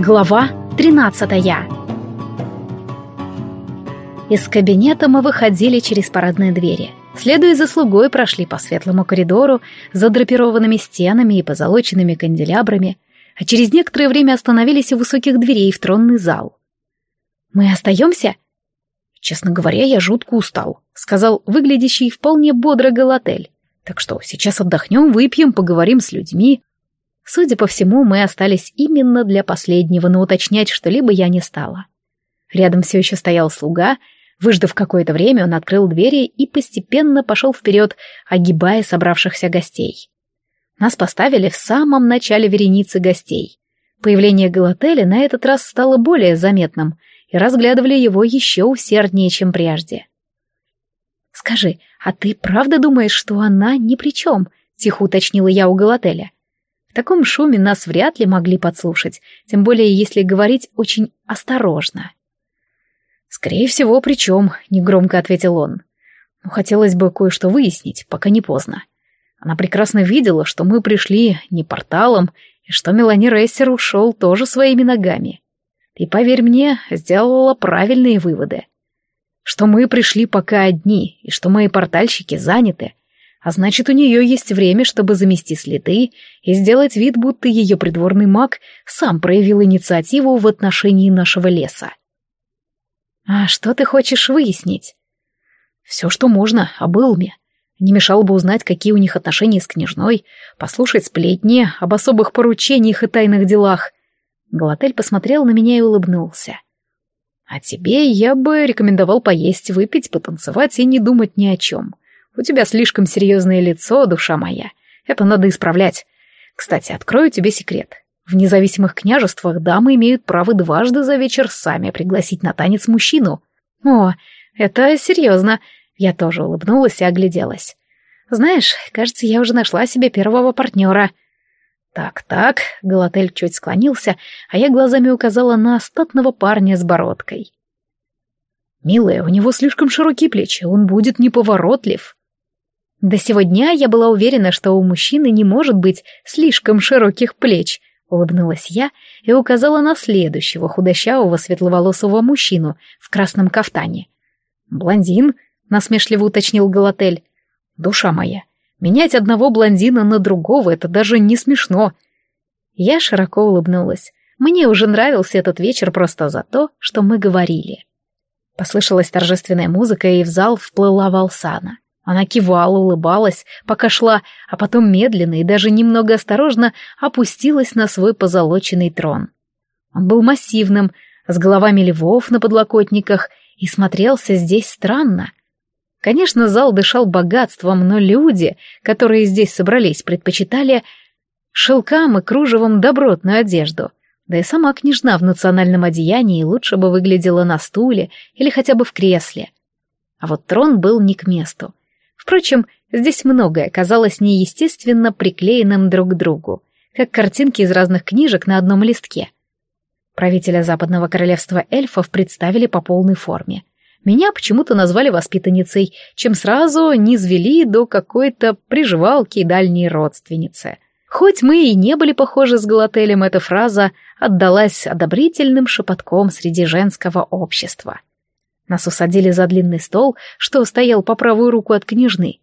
Глава 13 Из кабинета мы выходили через парадные двери. Следуя за слугой, прошли по светлому коридору, задрапированными стенами и позолоченными канделябрами, а через некоторое время остановились у высоких дверей в тронный зал. «Мы остаемся?» «Честно говоря, я жутко устал», — сказал выглядящий вполне бодро Галатель. «Так что сейчас отдохнем, выпьем, поговорим с людьми, Судя по всему, мы остались именно для последнего, но уточнять что-либо я не стала. Рядом все еще стоял слуга. Выждав какое-то время, он открыл двери и постепенно пошел вперед, огибая собравшихся гостей. Нас поставили в самом начале вереницы гостей. Появление Галателя на этот раз стало более заметным, и разглядывали его еще усерднее, чем прежде. «Скажи, а ты правда думаешь, что она ни при чем?» — тихо уточнила я у Галателя. Таком шуме нас вряд ли могли подслушать, тем более если говорить очень осторожно. «Скорее всего, причем», — негромко ответил он. «Но хотелось бы кое-что выяснить, пока не поздно. Она прекрасно видела, что мы пришли не порталом, и что Мелани Рессер ушел тоже своими ногами. И, поверь мне, сделала правильные выводы. Что мы пришли пока одни, и что мои портальщики заняты, а значит, у нее есть время, чтобы замести следы и сделать вид, будто ее придворный маг сам проявил инициативу в отношении нашего леса. «А что ты хочешь выяснить?» «Все, что можно, об Илме. Не мешало бы узнать, какие у них отношения с княжной, послушать сплетни об особых поручениях и тайных делах». Галатель посмотрел на меня и улыбнулся. «А тебе я бы рекомендовал поесть, выпить, потанцевать и не думать ни о чем. У тебя слишком серьезное лицо, душа моя. Это надо исправлять. Кстати, открою тебе секрет. В независимых княжествах дамы имеют право дважды за вечер сами пригласить на танец мужчину. О, это серьезно. Я тоже улыбнулась и огляделась. Знаешь, кажется, я уже нашла себе первого партнера. Так-так, Галатель чуть склонился, а я глазами указала на остатного парня с бородкой. «Милая, у него слишком широкие плечи, он будет неповоротлив». До сего дня я была уверена, что у мужчины не может быть слишком широких плеч, улыбнулась я и указала на следующего худощавого светловолосого мужчину в красном кафтане. «Блондин?» — насмешливо уточнил Галатель. «Душа моя, менять одного блондина на другого — это даже не смешно». Я широко улыбнулась. Мне уже нравился этот вечер просто за то, что мы говорили. Послышалась торжественная музыка, и в зал вплыла Волсана. Она кивала, улыбалась, пока шла, а потом медленно и даже немного осторожно опустилась на свой позолоченный трон. Он был массивным, с головами львов на подлокотниках, и смотрелся здесь странно. Конечно, зал дышал богатством, но люди, которые здесь собрались, предпочитали шелкам и кружевом добротную одежду. Да и сама княжна в национальном одеянии лучше бы выглядела на стуле или хотя бы в кресле. А вот трон был не к месту. Впрочем, здесь многое казалось неестественно приклеенным друг к другу, как картинки из разных книжек на одном листке. Правителя Западного Королевства эльфов представили по полной форме. Меня почему-то назвали воспитанницей, чем сразу низвели до какой-то приживалки и дальней родственницы. Хоть мы и не были похожи с Галателем, эта фраза отдалась одобрительным шепотком среди женского общества. Нас усадили за длинный стол, что стоял по правую руку от княжны.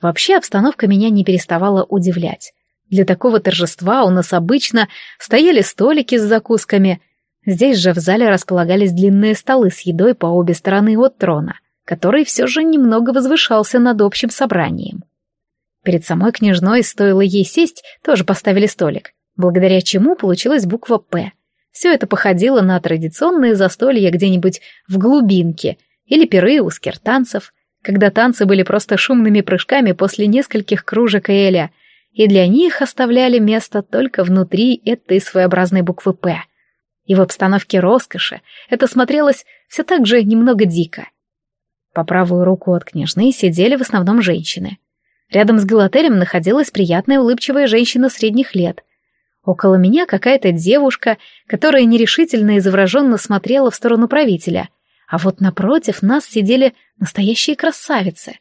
Вообще обстановка меня не переставала удивлять. Для такого торжества у нас обычно стояли столики с закусками. Здесь же в зале располагались длинные столы с едой по обе стороны от трона, который все же немного возвышался над общим собранием. Перед самой княжной стоило ей сесть, тоже поставили столик, благодаря чему получилась буква «П», все это походило на традиционные застолья где-нибудь в глубинке или пиры у скиртанцев, когда танцы были просто шумными прыжками после нескольких кружек эля, и для них оставляли место только внутри этой своеобразной буквы «П». И в обстановке роскоши это смотрелось все так же немного дико. По правую руку от княжны сидели в основном женщины. Рядом с Галатерем находилась приятная улыбчивая женщина средних лет, Около меня какая-то девушка, которая нерешительно и завраженно смотрела в сторону правителя, а вот напротив нас сидели настоящие красавицы.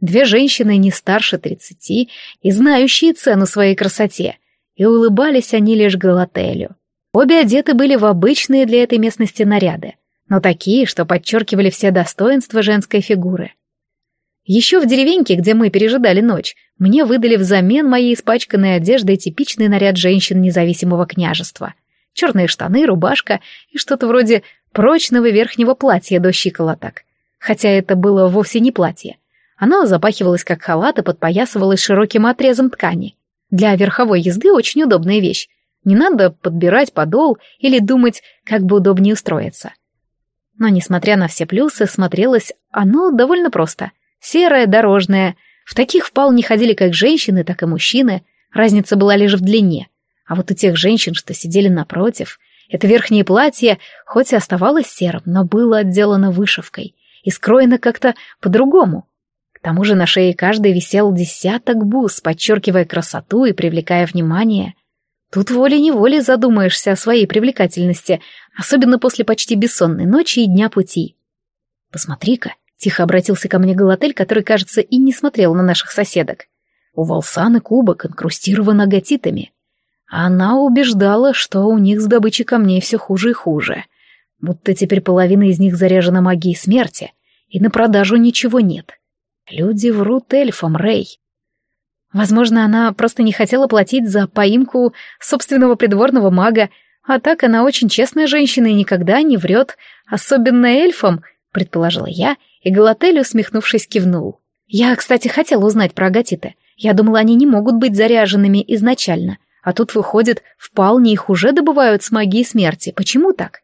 Две женщины не старше тридцати и знающие цену своей красоте, и улыбались они лишь Галателю. Обе одеты были в обычные для этой местности наряды, но такие, что подчеркивали все достоинства женской фигуры. Еще в деревеньке, где мы пережидали ночь, мне выдали взамен моей испачканной одежды типичный наряд женщин независимого княжества. Черные штаны, рубашка и что-то вроде прочного верхнего платья до щиколоток. Хотя это было вовсе не платье. Оно запахивалось как халат и подпоясывалось широким отрезом ткани. Для верховой езды очень удобная вещь. Не надо подбирать подол или думать, как бы удобнее устроиться. Но, несмотря на все плюсы, смотрелось оно довольно просто. Серое, дорожное. В таких вполне ходили как женщины, так и мужчины. Разница была лишь в длине. А вот у тех женщин, что сидели напротив, это верхнее платье, хоть и оставалось серым, но было отделано вышивкой и скроено как-то по-другому. К тому же на шее каждой висел десяток бус, подчеркивая красоту и привлекая внимание. Тут волей-неволей задумаешься о своей привлекательности, особенно после почти бессонной ночи и дня пути. «Посмотри-ка», — тихо обратился ко мне Галатель, который, кажется, и не смотрел на наших соседок. У Волсаны кубок инкрустирован агатитами. Она убеждала, что у них с добычей камней все хуже и хуже. Будто теперь половина из них заряжена магией смерти, и на продажу ничего нет. Люди врут эльфам, Рэй. Возможно, она просто не хотела платить за поимку собственного придворного мага, а так она очень честная женщина и никогда не врет, особенно эльфам, предположила я, и Галатель, усмехнувшись, кивнул. Я, кстати, хотела узнать про агатиты. Я думала, они не могут быть заряженными изначально, а тут, выходит, вполне их уже добывают с магией смерти. Почему так?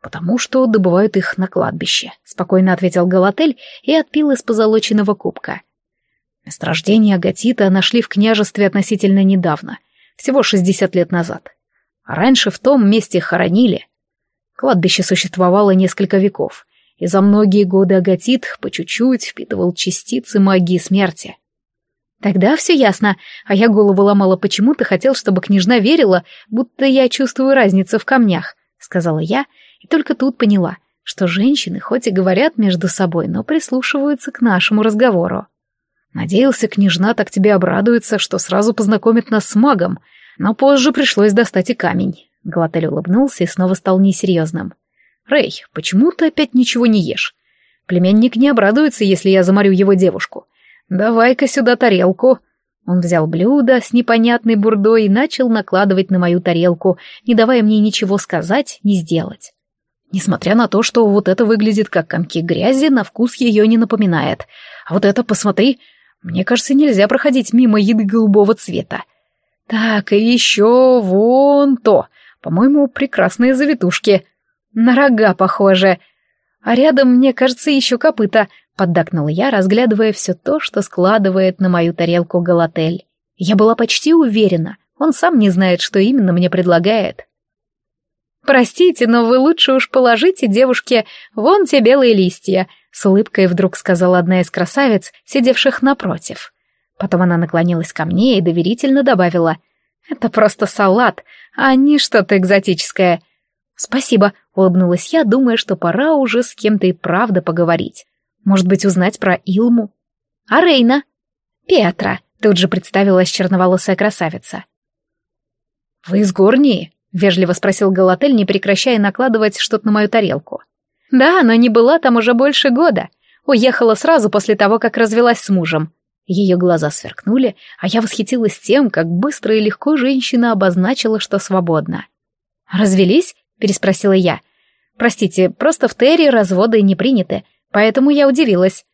«Потому что добывают их на кладбище», — спокойно ответил Галатель и отпил из позолоченного кубка. Месторождение агатита нашли в княжестве относительно недавно, всего 60 лет назад. А раньше в том месте хоронили. Кладбище существовало несколько веков, и за многие годы агатит по чуть-чуть впитывал частицы магии смерти. Тогда все ясно, а я голову ломала, почему ты хотел, чтобы княжна верила, будто я чувствую разницу в камнях, сказала я, и только тут поняла, что женщины хоть и говорят между собой, но прислушиваются к нашему разговору. Надеялся, княжна так тебе обрадуется, что сразу познакомит нас с магом, но позже пришлось достать и камень. Галатель улыбнулся и снова стал несерьезным. «Рэй, почему ты опять ничего не ешь? Племянник не обрадуется, если я заморю его девушку. Давай-ка сюда тарелку». Он взял блюдо с непонятной бурдой и начал накладывать на мою тарелку, не давая мне ничего сказать, ни сделать. Несмотря на то, что вот это выглядит как комки грязи, на вкус ее не напоминает. А вот это, посмотри, мне кажется, нельзя проходить мимо еды голубого цвета. Так, и еще вон то. По-моему, прекрасные завитушки. На рога похоже. А рядом, мне кажется, еще копыта, поддакнула я, разглядывая все то, что складывает на мою тарелку Галатель. Я была почти уверена, он сам не знает, что именно мне предлагает. «Простите, но вы лучше уж положите девушке вон те белые листья», — с улыбкой вдруг сказала одна из красавиц, сидевших напротив. Потом она наклонилась ко мне и доверительно добавила. «Это просто салат, а не что-то экзотическое». «Спасибо», — улыбнулась я, думая, что пора уже с кем-то и правда поговорить. Может быть, узнать про Илму? «А Рейна?» «Петра», — тут же представилась черноволосая красавица. «Вы из Горнии?» — вежливо спросил Галатель, не прекращая накладывать что-то на мою тарелку. «Да, но не была там уже больше года. Уехала сразу после того, как развелась с мужем». Ее глаза сверкнули, а я восхитилась тем, как быстро и легко женщина обозначила, что свободна. «Развелись?» — переспросила я. «Простите, просто в Терри разводы не приняты, поэтому я удивилась».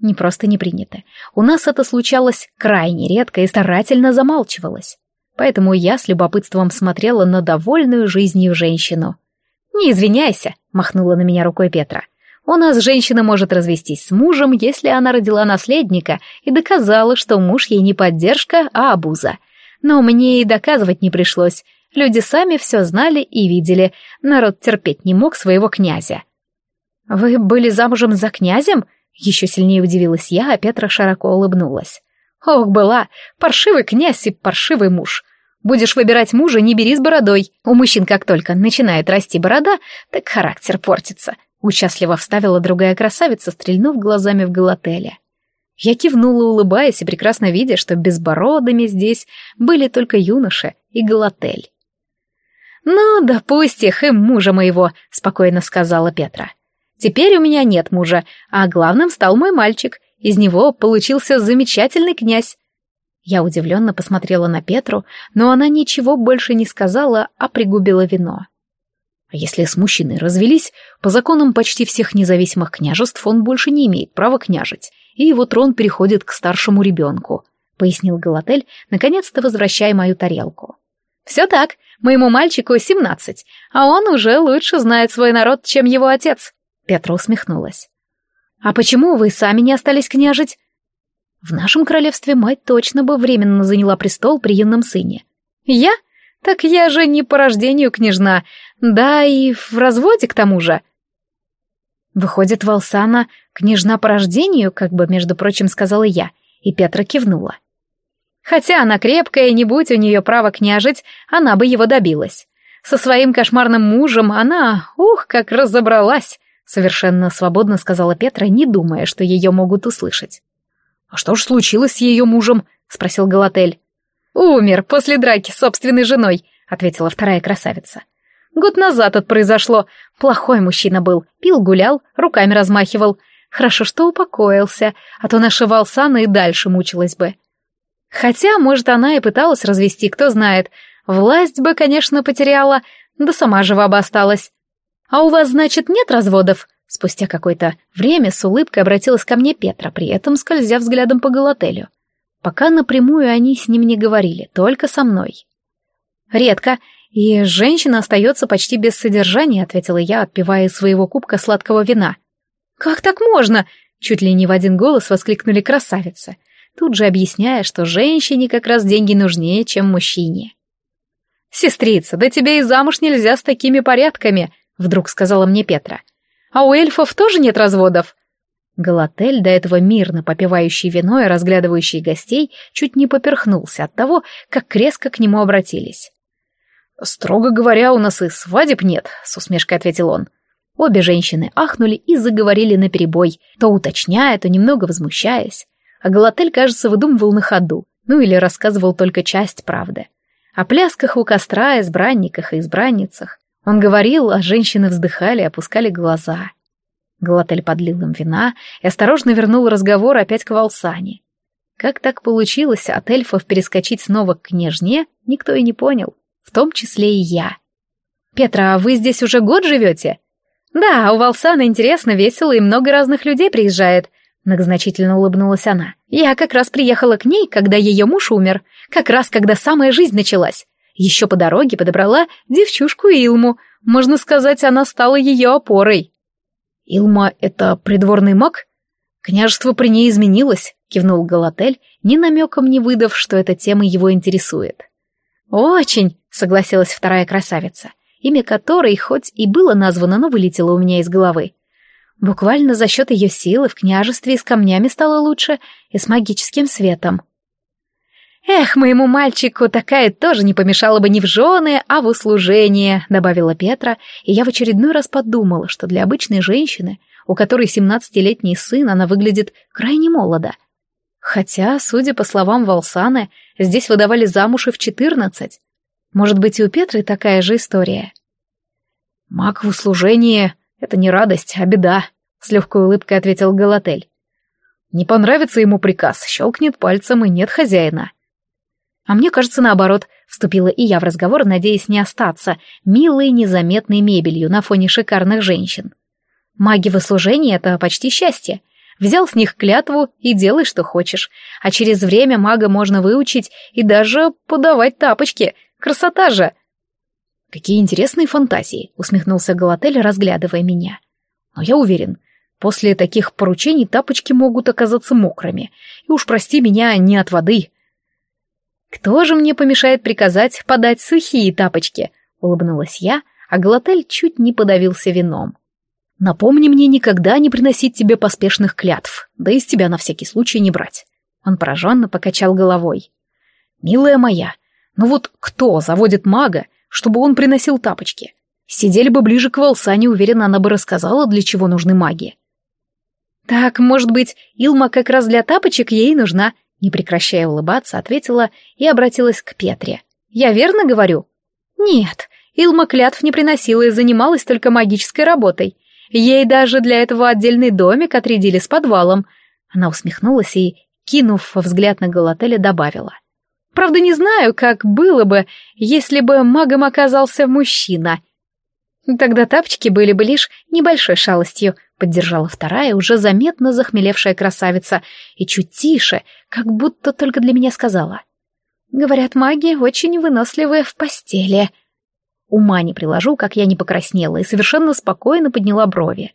«Не просто не приняты. У нас это случалось крайне редко и старательно замалчивалось поэтому я с любопытством смотрела на довольную жизнью женщину. «Не извиняйся», — махнула на меня рукой Петра. «У нас женщина может развестись с мужем, если она родила наследника и доказала, что муж ей не поддержка, а обуза. Но мне и доказывать не пришлось. Люди сами все знали и видели. Народ терпеть не мог своего князя». «Вы были замужем за князем?» Еще сильнее удивилась я, а Петра широко улыбнулась. «Ох, была! Паршивый князь и паршивый муж. Будешь выбирать мужа, не бери с бородой. У мужчин как только начинает расти борода, так характер портится. Участливо вставила другая красавица, стрельнув глазами в Галателя. Я кивнула, улыбаясь и прекрасно видя, что безбородыми здесь были только юноша и Галатель. «Ну, да их и мужа моего», — спокойно сказала Петра. «Теперь у меня нет мужа, а главным стал мой мальчик. Из него получился замечательный князь». Я удивленно посмотрела на Петру, но она ничего больше не сказала, а пригубила вино. А если с мужчиной развелись, по законам почти всех независимых княжеств он больше не имеет права княжить, и его трон переходит к старшему ребенку, пояснил Галатель, наконец-то возвращая мою тарелку. Все так, моему мальчику семнадцать, а он уже лучше знает свой народ, чем его отец. Петра усмехнулась. А почему вы сами не остались княжить? В нашем королевстве мать точно бы временно заняла престол при юном сыне. Я? Так я же не по рождению княжна, да и в разводе к тому же. Выходит, Волсана княжна по рождению, как бы, между прочим, сказала я, и Петра кивнула. Хотя она крепкая, не будь у нее права княжить, она бы его добилась. Со своим кошмарным мужем она, ух, как разобралась, совершенно свободно сказала Петра, не думая, что ее могут услышать. «А что ж случилось с ее мужем?» — спросил Галатель. «Умер после драки с собственной женой», — ответила вторая красавица. Год назад это произошло. Плохой мужчина был. Пил, гулял, руками размахивал. Хорошо, что упокоился, а то наша Валсана и дальше мучилась бы. Хотя, может, она и пыталась развести, кто знает. Власть бы, конечно, потеряла, да сама жива бы осталась. «А у вас, значит, нет разводов?» Спустя какое-то время с улыбкой обратилась ко мне Петра, при этом скользя взглядом по Галателю. Пока напрямую они с ним не говорили, только со мной. «Редко. «И женщина остается почти без содержания», — ответила я, отпивая из своего кубка сладкого вина. «Как так можно?» — чуть ли не в один голос воскликнули красавицы, тут же объясняя, что женщине как раз деньги нужнее, чем мужчине. «Сестрица, да тебе и замуж нельзя с такими порядками», — вдруг сказала мне Петра. «А у эльфов тоже нет разводов?» Галатель, до этого мирно попивающий вино и разглядывающий гостей, чуть не поперхнулся от того, как резко к нему обратились. «Строго говоря, у нас и свадеб нет», — с усмешкой ответил он. Обе женщины ахнули и заговорили наперебой, то уточняя, то немного возмущаясь. А Галатель, кажется, выдумывал на ходу, ну или рассказывал только часть правды. О плясках у костра, избранниках и избранницах. Он говорил, а женщины вздыхали и опускали глаза. Галатель подлил им вина и осторожно вернул разговор опять к Волсане. Как так получилось от эльфов перескочить снова к княжне, никто и не понял в том числе и я. «Петра, а вы здесь уже год живете?» «Да, у Волсана интересно, весело и много разных людей приезжает», — многозначительно улыбнулась она. «Я как раз приехала к ней, когда ее муж умер, как раз когда самая жизнь началась. Еще по дороге подобрала девчушку Илму, можно сказать, она стала ее опорой». «Илма — это придворный маг?» «Княжество при ней изменилось», — кивнул Галатель, ни намеком не выдав, что эта тема его интересует. «Очень», — согласилась вторая красавица, имя которой хоть и было названо, но вылетело у меня из головы. Буквально за счет ее силы в княжестве и с камнями стало лучше, и с магическим светом. «Эх, моему мальчику такая тоже не помешала бы не в жены, а в услужение», — добавила Петра, и я в очередной раз подумала, что для обычной женщины, у которой семнадцатилетний сын, она выглядит крайне молодо. Хотя, судя по словам Волсаны, здесь выдавали замуж и в четырнадцать. Может быть, и у Петры такая же история. «Маг в услужении — это не радость, а беда», — с легкой улыбкой ответил Галатель. «Не понравится ему приказ, щелкнет пальцем, и нет хозяина». А мне кажется, наоборот, вступила и я в разговор, надеясь не остаться милой, незаметной мебелью на фоне шикарных женщин. Маги в услужении — это почти счастье. Взял с них клятву и делай, что хочешь. А через время мага можно выучить и даже подавать тапочки. Красота же!» «Какие интересные фантазии!» — усмехнулся Галатель, разглядывая меня. «Но я уверен, после таких поручений тапочки могут оказаться мокрыми. И уж прости меня, не от воды». «Кто же мне помешает приказать подать сухие тапочки?» — улыбнулась я, а Галатель чуть не подавился вином. Напомни мне никогда не приносить тебе поспешных клятв, да и с тебя на всякий случай не брать. Он пораженно покачал головой. Милая моя, ну вот кто заводит мага, чтобы он приносил тапочки? Сидели бы ближе к Волсане, уверена, она бы рассказала, для чего нужны маги. Так, может быть, Илма как раз для тапочек ей нужна, не прекращая улыбаться, ответила и обратилась к Петре. Я верно говорю? Нет, Илма клятв не приносила и занималась только магической работой. Ей даже для этого отдельный домик отрядили с подвалом. Она усмехнулась и, кинув взгляд на Галателя, добавила. «Правда, не знаю, как было бы, если бы магом оказался мужчина. Тогда тапочки были бы лишь небольшой шалостью», — поддержала вторая, уже заметно захмелевшая красавица, и чуть тише, как будто только для меня сказала. «Говорят, маги очень выносливые в постели». Ума не приложу, как я не покраснела и совершенно спокойно подняла брови.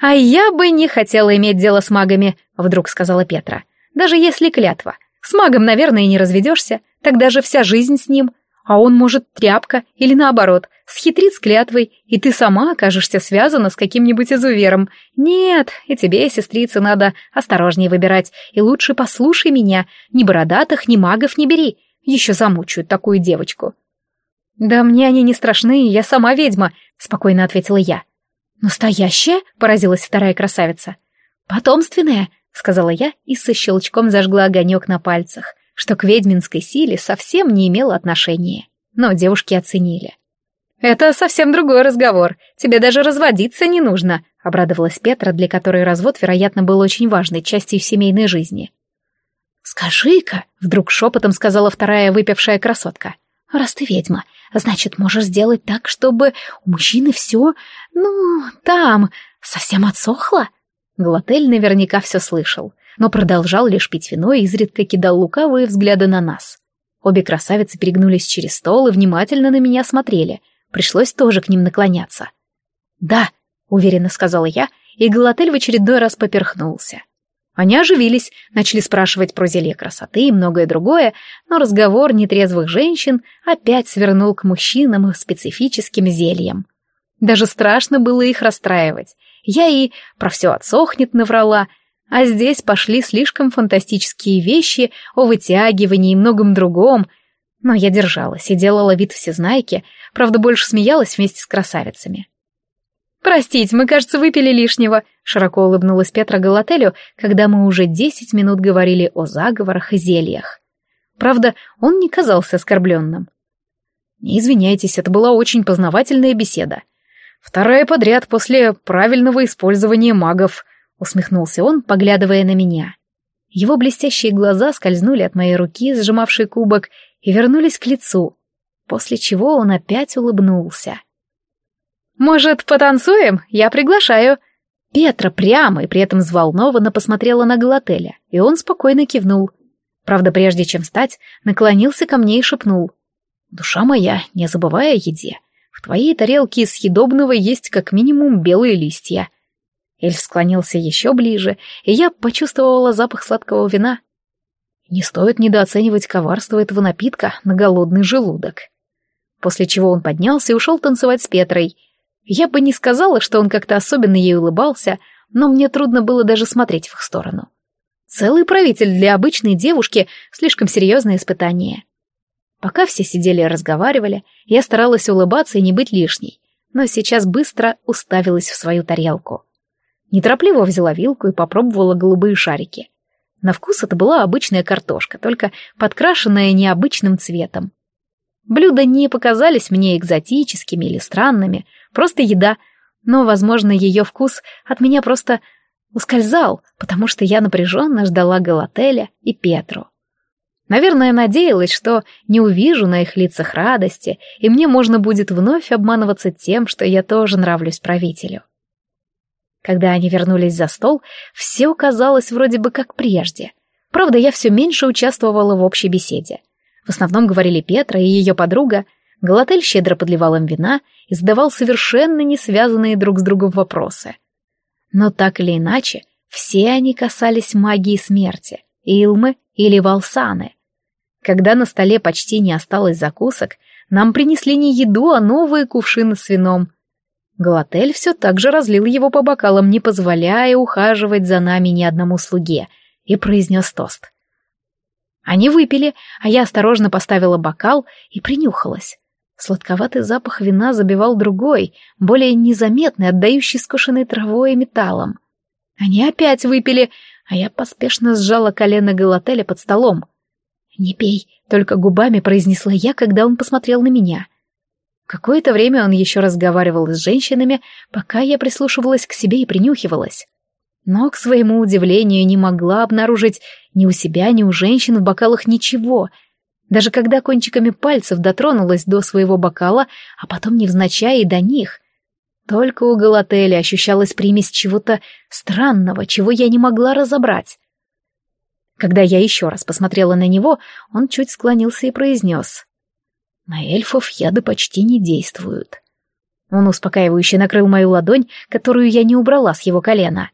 «А я бы не хотела иметь дело с магами», — вдруг сказала Петра. «Даже если клятва. С магом, наверное, и не разведешься. Тогда же вся жизнь с ним. А он, может, тряпка или наоборот, схитрит с клятвой, и ты сама окажешься связана с каким-нибудь изувером. Нет, и тебе, сестрица, надо осторожнее выбирать, и лучше послушай меня. Ни бородатых, ни магов не бери. Еще замучают такую девочку». «Да мне они не страшны, я сама ведьма», — спокойно ответила я. «Настоящая?» — поразилась вторая красавица. «Потомственная», — сказала я и со щелчком зажгла огонек на пальцах, что к ведьминской силе совсем не имело отношения. Но девушки оценили. «Это совсем другой разговор. Тебе даже разводиться не нужно», — обрадовалась Петра, для которой развод, вероятно, был очень важной частью семейной жизни. «Скажи-ка», — вдруг шепотом сказала вторая выпившая красотка, — «раз ты ведьма, Значит, можешь сделать так, чтобы у мужчины все, ну, там, совсем отсохло? Глотель наверняка все слышал, но продолжал лишь пить вино и изредка кидал лукавые взгляды на нас. Обе красавицы перегнулись через стол и внимательно на меня смотрели. Пришлось тоже к ним наклоняться. «Да», — уверенно сказала я, и Галатель в очередной раз поперхнулся. Они оживились, начали спрашивать про зелье красоты и многое другое, но разговор нетрезвых женщин опять свернул к мужчинам и специфическим зельям. Даже страшно было их расстраивать. Я и про все отсохнет наврала, а здесь пошли слишком фантастические вещи о вытягивании и многом другом. Но я держалась и делала вид всезнайки, правда, больше смеялась вместе с красавицами. «Простите, мы, кажется, выпили лишнего», — широко улыбнулась Петра Галателю, когда мы уже десять минут говорили о заговорах и зельях. Правда, он не казался оскорбленным. «Не извиняйтесь, это была очень познавательная беседа. Вторая подряд после правильного использования магов», — усмехнулся он, поглядывая на меня. Его блестящие глаза скользнули от моей руки, сжимавшей кубок, и вернулись к лицу, после чего он опять улыбнулся. «Может, потанцуем? Я приглашаю». Петра прямо и при этом взволнованно посмотрела на Галателя, и он спокойно кивнул. Правда, прежде чем встать, наклонился ко мне и шепнул. «Душа моя, не забывай о еде. В твоей тарелке из съедобного есть как минимум белые листья». Эльф склонился еще ближе, и я почувствовала запах сладкого вина. Не стоит недооценивать коварство этого напитка на голодный желудок. После чего он поднялся и ушел танцевать с Петрой — я бы не сказала, что он как-то особенно ей улыбался, но мне трудно было даже смотреть в их сторону. Целый правитель для обычной девушки — слишком серьезное испытание. Пока все сидели и разговаривали, я старалась улыбаться и не быть лишней, но сейчас быстро уставилась в свою тарелку. Неторопливо взяла вилку и попробовала голубые шарики. На вкус это была обычная картошка, только подкрашенная необычным цветом. Блюда не показались мне экзотическими или странными, просто еда, но, возможно, ее вкус от меня просто ускользал, потому что я напряженно ждала Галателя и Петру. Наверное, надеялась, что не увижу на их лицах радости, и мне можно будет вновь обманываться тем, что я тоже нравлюсь правителю. Когда они вернулись за стол, все казалось вроде бы как прежде. Правда, я все меньше участвовала в общей беседе. В основном говорили Петра и ее подруга. Галатель щедро подливал им вина и задавал совершенно не связанные друг с другом вопросы. Но так или иначе, все они касались магии смерти, Илмы или Валсаны. Когда на столе почти не осталось закусок, нам принесли не еду, а новые кувшины с вином. Галатель все так же разлил его по бокалам, не позволяя ухаживать за нами ни одному слуге, и произнес тост. Они выпили, а я осторожно поставила бокал и принюхалась. Сладковатый запах вина забивал другой, более незаметный, отдающий скошенной травой и металлом. Они опять выпили, а я поспешно сжала колено Галателя под столом. «Не пей», — только губами произнесла я, когда он посмотрел на меня. Какое-то время он еще разговаривал с женщинами, пока я прислушивалась к себе и принюхивалась. Но, к своему удивлению, не могла обнаружить ни у себя, ни у женщин в бокалах ничего. Даже когда кончиками пальцев дотронулась до своего бокала, а потом невзначай и до них. Только у Галателя ощущалась примесь чего-то странного, чего я не могла разобрать. Когда я еще раз посмотрела на него, он чуть склонился и произнес. «На эльфов яды почти не действуют». Он успокаивающе накрыл мою ладонь, которую я не убрала с его колена.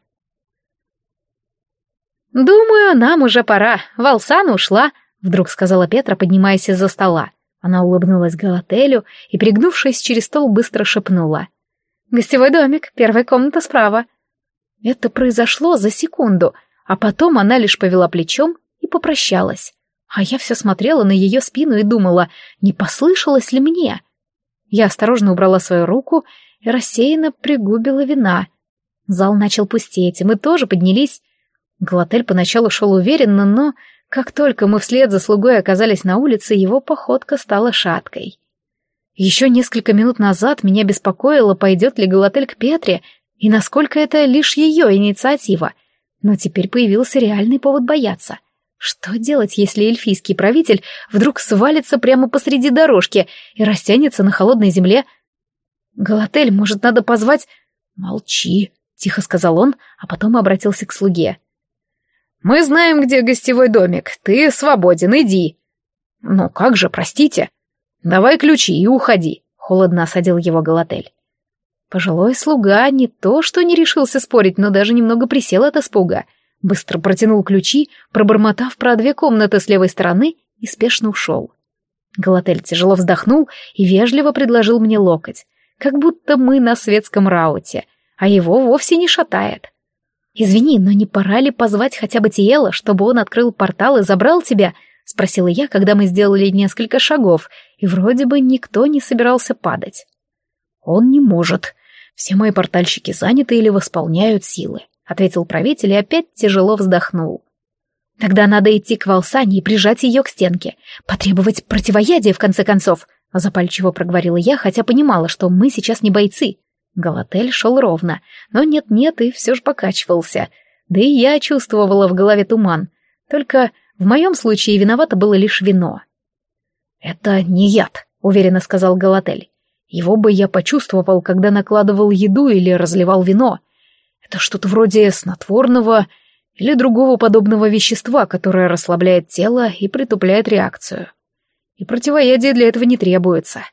«Думаю, нам уже пора. Волсана ушла», — вдруг сказала Петра, поднимаясь из-за стола. Она улыбнулась Галателю и, пригнувшись через стол, быстро шепнула. «Гостевой домик, первая комната справа». Это произошло за секунду, а потом она лишь повела плечом и попрощалась. А я все смотрела на ее спину и думала, не послышалось ли мне. Я осторожно убрала свою руку и рассеянно пригубила вина. Зал начал пустеть, и мы тоже поднялись Галатель поначалу шел уверенно, но как только мы вслед за слугой оказались на улице, его походка стала шаткой. Еще несколько минут назад меня беспокоило, пойдет ли Галатель к Петре, и насколько это лишь ее инициатива. Но теперь появился реальный повод бояться. Что делать, если эльфийский правитель вдруг свалится прямо посреди дорожки и растянется на холодной земле? Галатель, может, надо позвать... «Молчи», — тихо сказал он, а потом обратился к слуге. Мы знаем, где гостевой домик. Ты свободен, иди. Ну как же, простите. Давай ключи и уходи, холодно осадил его Галатель. Пожилой слуга не то, что не решился спорить, но даже немного присел от испуга. Быстро протянул ключи, пробормотав про две комнаты с левой стороны, и спешно ушел. Галатель тяжело вздохнул и вежливо предложил мне локоть, как будто мы на светском рауте, а его вовсе не шатает. «Извини, но не пора ли позвать хотя бы Тиела, чтобы он открыл портал и забрал тебя?» — спросила я, когда мы сделали несколько шагов, и вроде бы никто не собирался падать. «Он не может. Все мои портальщики заняты или восполняют силы», — ответил правитель и опять тяжело вздохнул. «Тогда надо идти к Волсане и прижать ее к стенке, потребовать противоядия, в конце концов», — запальчиво проговорила я, хотя понимала, что мы сейчас не бойцы. Галатель шел ровно, но нет-нет и все же покачивался. Да и я чувствовала в голове туман. Только в моем случае виновато было лишь вино. «Это не яд», — уверенно сказал Галатель. «Его бы я почувствовал, когда накладывал еду или разливал вино. Это что-то вроде снотворного или другого подобного вещества, которое расслабляет тело и притупляет реакцию. И противоядие для этого не требуется.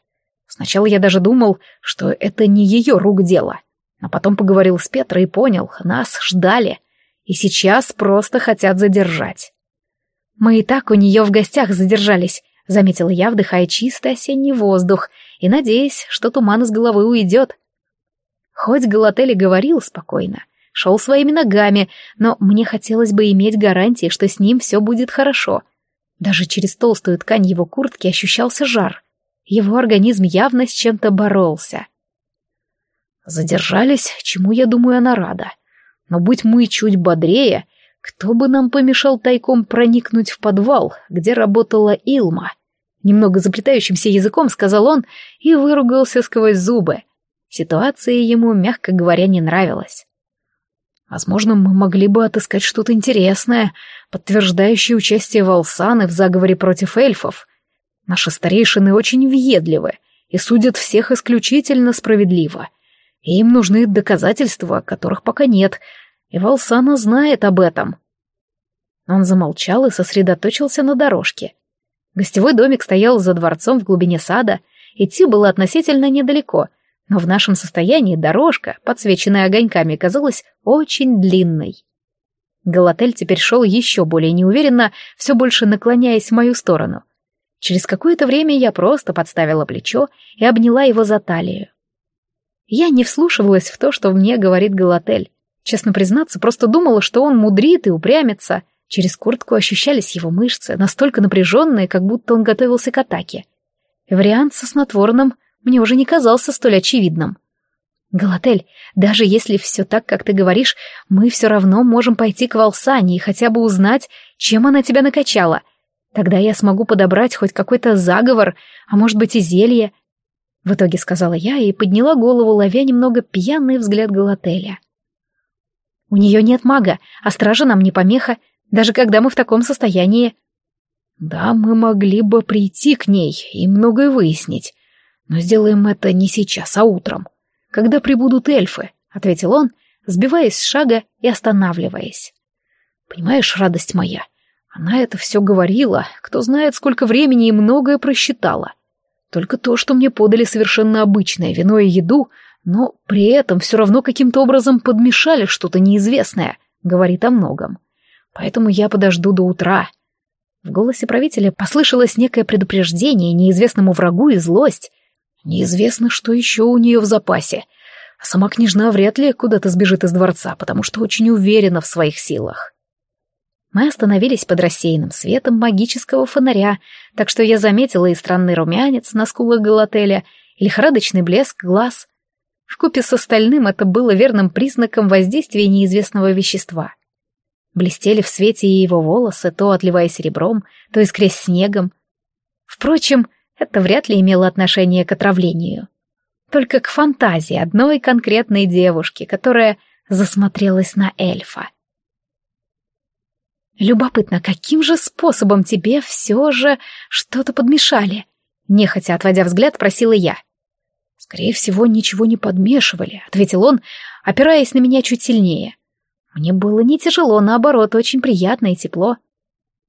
Сначала я даже думал, что это не ее рук дело. А потом поговорил с Петрой и понял, нас ждали. И сейчас просто хотят задержать. Мы и так у нее в гостях задержались, заметила я, вдыхая чистый осенний воздух и надеясь, что туман из головы уйдет. Хоть Галатели говорил спокойно, шел своими ногами, но мне хотелось бы иметь гарантии, что с ним все будет хорошо. Даже через толстую ткань его куртки ощущался жар — его организм явно с чем-то боролся. Задержались, чему, я думаю, она рада. Но будь мы чуть бодрее, кто бы нам помешал тайком проникнуть в подвал, где работала Илма? Немного заплетающимся языком сказал он и выругался сквозь зубы. Ситуация ему, мягко говоря, не нравилась. Возможно, мы могли бы отыскать что-то интересное, подтверждающее участие Волсаны в заговоре против эльфов. Наши старейшины очень въедливы и судят всех исключительно справедливо. И им нужны доказательства, которых пока нет, и Валсана знает об этом. Он замолчал и сосредоточился на дорожке. Гостевой домик стоял за дворцом в глубине сада, идти было относительно недалеко, но в нашем состоянии дорожка, подсвеченная огоньками, казалась очень длинной. Галатель теперь шел еще более неуверенно, все больше наклоняясь в мою сторону. Через какое-то время я просто подставила плечо и обняла его за талию. Я не вслушивалась в то, что мне говорит Галатель. Честно признаться, просто думала, что он мудрит и упрямится. Через куртку ощущались его мышцы, настолько напряженные, как будто он готовился к атаке. Вариант со снотворным мне уже не казался столь очевидным. «Галатель, даже если все так, как ты говоришь, мы все равно можем пойти к Волсане и хотя бы узнать, чем она тебя накачала», Тогда я смогу подобрать хоть какой-то заговор, а может быть и зелье. в итоге сказала я и подняла голову, ловя немного пьяный взгляд Галателя. У нее нет мага, а стража нам не помеха, даже когда мы в таком состоянии. Да, мы могли бы прийти к ней и многое выяснить, но сделаем это не сейчас, а утром, когда прибудут эльфы, ответил он, сбиваясь с шага и останавливаясь. Понимаешь, радость моя, она это все говорила, кто знает, сколько времени и многое просчитала. Только то, что мне подали совершенно обычное вино и еду, но при этом все равно каким-то образом подмешали что-то неизвестное, говорит о многом. Поэтому я подожду до утра. В голосе правителя послышалось некое предупреждение неизвестному врагу и злость. Неизвестно, что еще у нее в запасе. А сама княжна вряд ли куда-то сбежит из дворца, потому что очень уверена в своих силах. Мы остановились под рассеянным светом магического фонаря, так что я заметила и странный румянец на скулах Галателя, и лихорадочный блеск глаз. Вкупе с остальным это было верным признаком воздействия неизвестного вещества. Блестели в свете и его волосы, то отливая серебром, то искрясь снегом. Впрочем, это вряд ли имело отношение к отравлению. Только к фантазии одной конкретной девушки, которая засмотрелась на эльфа. Любопытно, каким же способом тебе все же что-то подмешали? Нехотя отводя взгляд, просила я. Скорее всего, ничего не подмешивали, ответил он, опираясь на меня чуть сильнее. Мне было не тяжело, наоборот, очень приятно и тепло.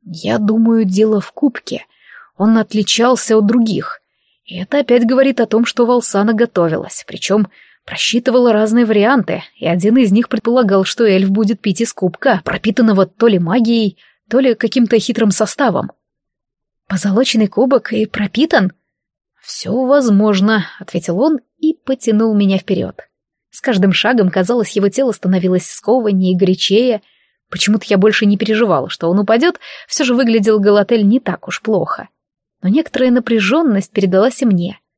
Я думаю, дело в кубке. Он отличался от других. И это опять говорит о том, что Волсана готовилась, причем Просчитывала разные варианты, и один из них предполагал, что эльф будет пить из кубка, пропитанного то ли магией, то ли каким-то хитрым составом. «Позолоченный кубок и пропитан?» «Все возможно», — ответил он и потянул меня вперед. С каждым шагом, казалось, его тело становилось скованнее и горячее. Почему-то я больше не переживала, что он упадет, все же выглядел Галатель не так уж плохо. Но некоторая напряженность передалась и мне —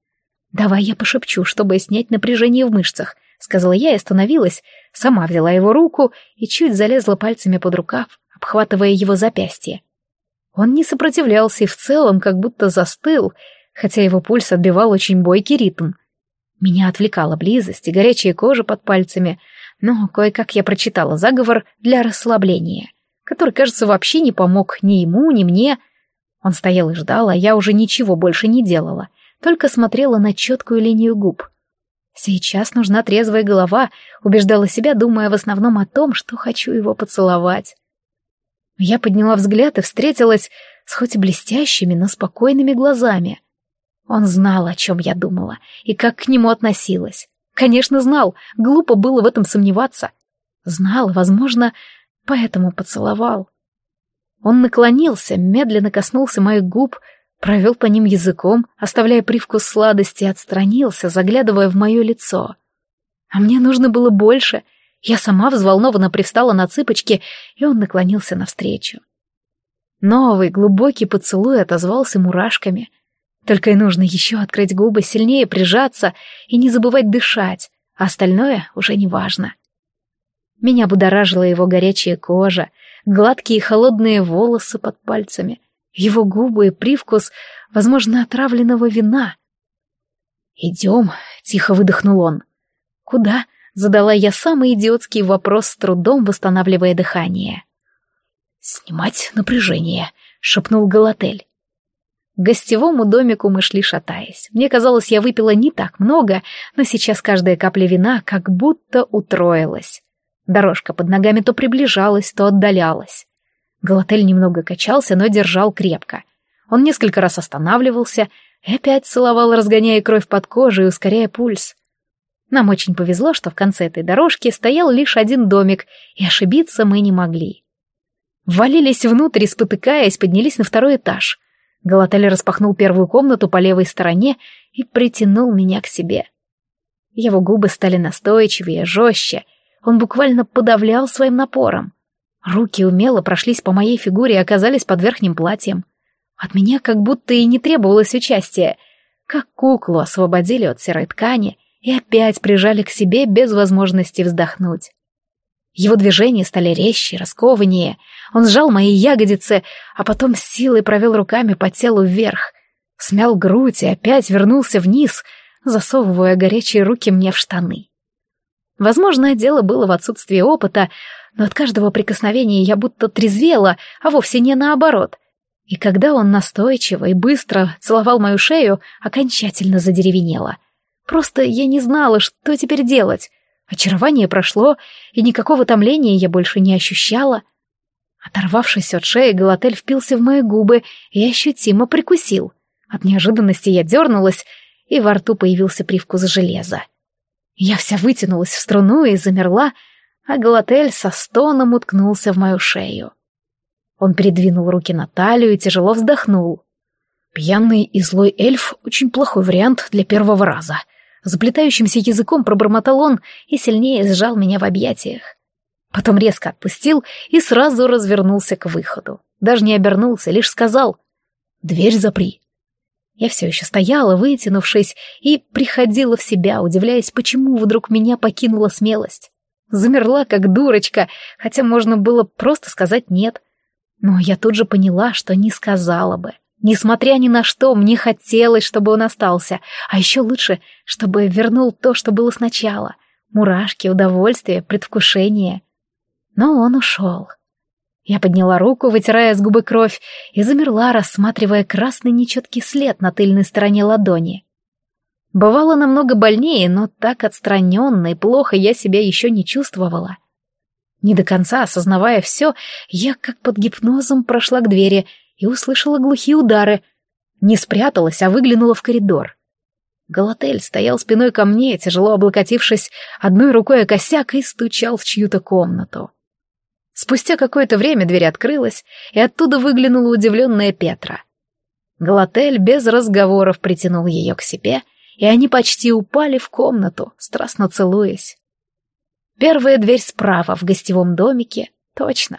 «Давай я пошепчу, чтобы снять напряжение в мышцах», — сказала я и остановилась, сама взяла его руку и чуть залезла пальцами под рукав, обхватывая его запястье. Он не сопротивлялся и в целом как будто застыл, хотя его пульс отбивал очень бойкий ритм. Меня отвлекала близость и горячая кожа под пальцами, но кое-как я прочитала заговор для расслабления, который, кажется, вообще не помог ни ему, ни мне. Он стоял и ждал, а я уже ничего больше не делала — только смотрела на четкую линию губ. Сейчас нужна трезвая голова, убеждала себя, думая в основном о том, что хочу его поцеловать. Я подняла взгляд и встретилась с хоть и блестящими, но спокойными глазами. Он знал, о чем я думала, и как к нему относилась. Конечно, знал, глупо было в этом сомневаться. Знал, возможно, поэтому поцеловал. Он наклонился, медленно коснулся моих губ, провел по ним языком, оставляя привкус сладости, отстранился, заглядывая в мое лицо. А мне нужно было больше. Я сама взволнованно привстала на цыпочки, и он наклонился навстречу. Новый глубокий поцелуй отозвался мурашками. Только и нужно еще открыть губы, сильнее прижаться и не забывать дышать, а остальное уже не важно. Меня будоражила его горячая кожа, гладкие холодные волосы под пальцами — его губы и привкус, возможно, отравленного вина. «Идем», — тихо выдохнул он. «Куда?» — задала я самый идиотский вопрос с трудом, восстанавливая дыхание. «Снимать напряжение», — шепнул Галатель. К гостевому домику мы шли шатаясь. Мне казалось, я выпила не так много, но сейчас каждая капля вина как будто утроилась. Дорожка под ногами то приближалась, то отдалялась. Галатель немного качался, но держал крепко. Он несколько раз останавливался и опять целовал, разгоняя кровь под кожей и ускоряя пульс. Нам очень повезло, что в конце этой дорожки стоял лишь один домик, и ошибиться мы не могли. Ввалились внутрь, спотыкаясь, поднялись на второй этаж. Галатель распахнул первую комнату по левой стороне и притянул меня к себе. Его губы стали настойчивее, жестче. Он буквально подавлял своим напором. Руки умело прошлись по моей фигуре и оказались под верхним платьем. От меня как будто и не требовалось участия. Как куклу освободили от серой ткани и опять прижали к себе без возможности вздохнуть. Его движения стали резче, раскованнее. Он сжал мои ягодицы, а потом с силой провел руками по телу вверх. Смял грудь и опять вернулся вниз, засовывая горячие руки мне в штаны. Возможно, дело было в отсутствии опыта, но от каждого прикосновения я будто трезвела, а вовсе не наоборот. И когда он настойчиво и быстро целовал мою шею, окончательно задеревенело. Просто я не знала, что теперь делать. Очарование прошло, и никакого томления я больше не ощущала. Оторвавшись от шеи, Галатель впился в мои губы и ощутимо прикусил. От неожиданности я дернулась, и во рту появился привкус железа. Я вся вытянулась в струну и замерла, а Галатель со стоном уткнулся в мою шею. Он передвинул руки на талию и тяжело вздохнул. Пьяный и злой эльф — очень плохой вариант для первого раза. Заплетающимся языком пробормотал он и сильнее сжал меня в объятиях. Потом резко отпустил и сразу развернулся к выходу. Даже не обернулся, лишь сказал «Дверь запри». Я все еще стояла, вытянувшись, и приходила в себя, удивляясь, почему вдруг меня покинула смелость. Замерла, как дурочка, хотя можно было просто сказать «нет». Но я тут же поняла, что не сказала бы. Несмотря ни на что, мне хотелось, чтобы он остался, а еще лучше, чтобы вернул то, что было сначала. Мурашки, удовольствие, предвкушение. Но он ушел. Я подняла руку, вытирая с губы кровь, и замерла, рассматривая красный нечеткий след на тыльной стороне ладони. Бывало намного больнее, но так отстраненно и плохо я себя еще не чувствовала. Не до конца осознавая все, я как под гипнозом прошла к двери и услышала глухие удары. Не спряталась, а выглянула в коридор. Галатель стоял спиной ко мне, тяжело облокотившись одной рукой о косяк и стучал в чью-то комнату. Спустя какое-то время дверь открылась, и оттуда выглянула удивленная Петра. Галатель без разговоров притянул ее к себе, и они почти упали в комнату, страстно целуясь. Первая дверь справа в гостевом домике, точно.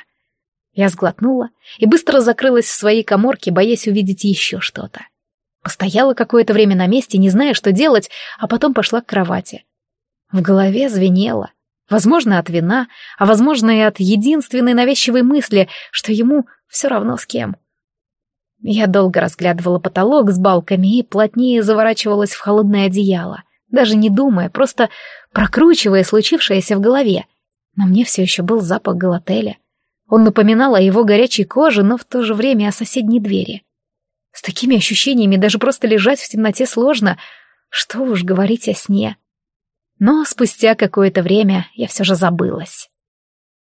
Я сглотнула и быстро закрылась в своей коморке, боясь увидеть еще что-то. Постояла какое-то время на месте, не зная, что делать, а потом пошла к кровати. В голове звенело — Возможно, от вина, а возможно и от единственной навязчивой мысли, что ему все равно с кем. Я долго разглядывала потолок с балками и плотнее заворачивалась в холодное одеяло, даже не думая, просто прокручивая случившееся в голове. Но мне все еще был запах галателя. Он напоминал о его горячей коже, но в то же время о соседней двери. С такими ощущениями даже просто лежать в темноте сложно. Что уж говорить о сне. Но спустя какое-то время я все же забылась.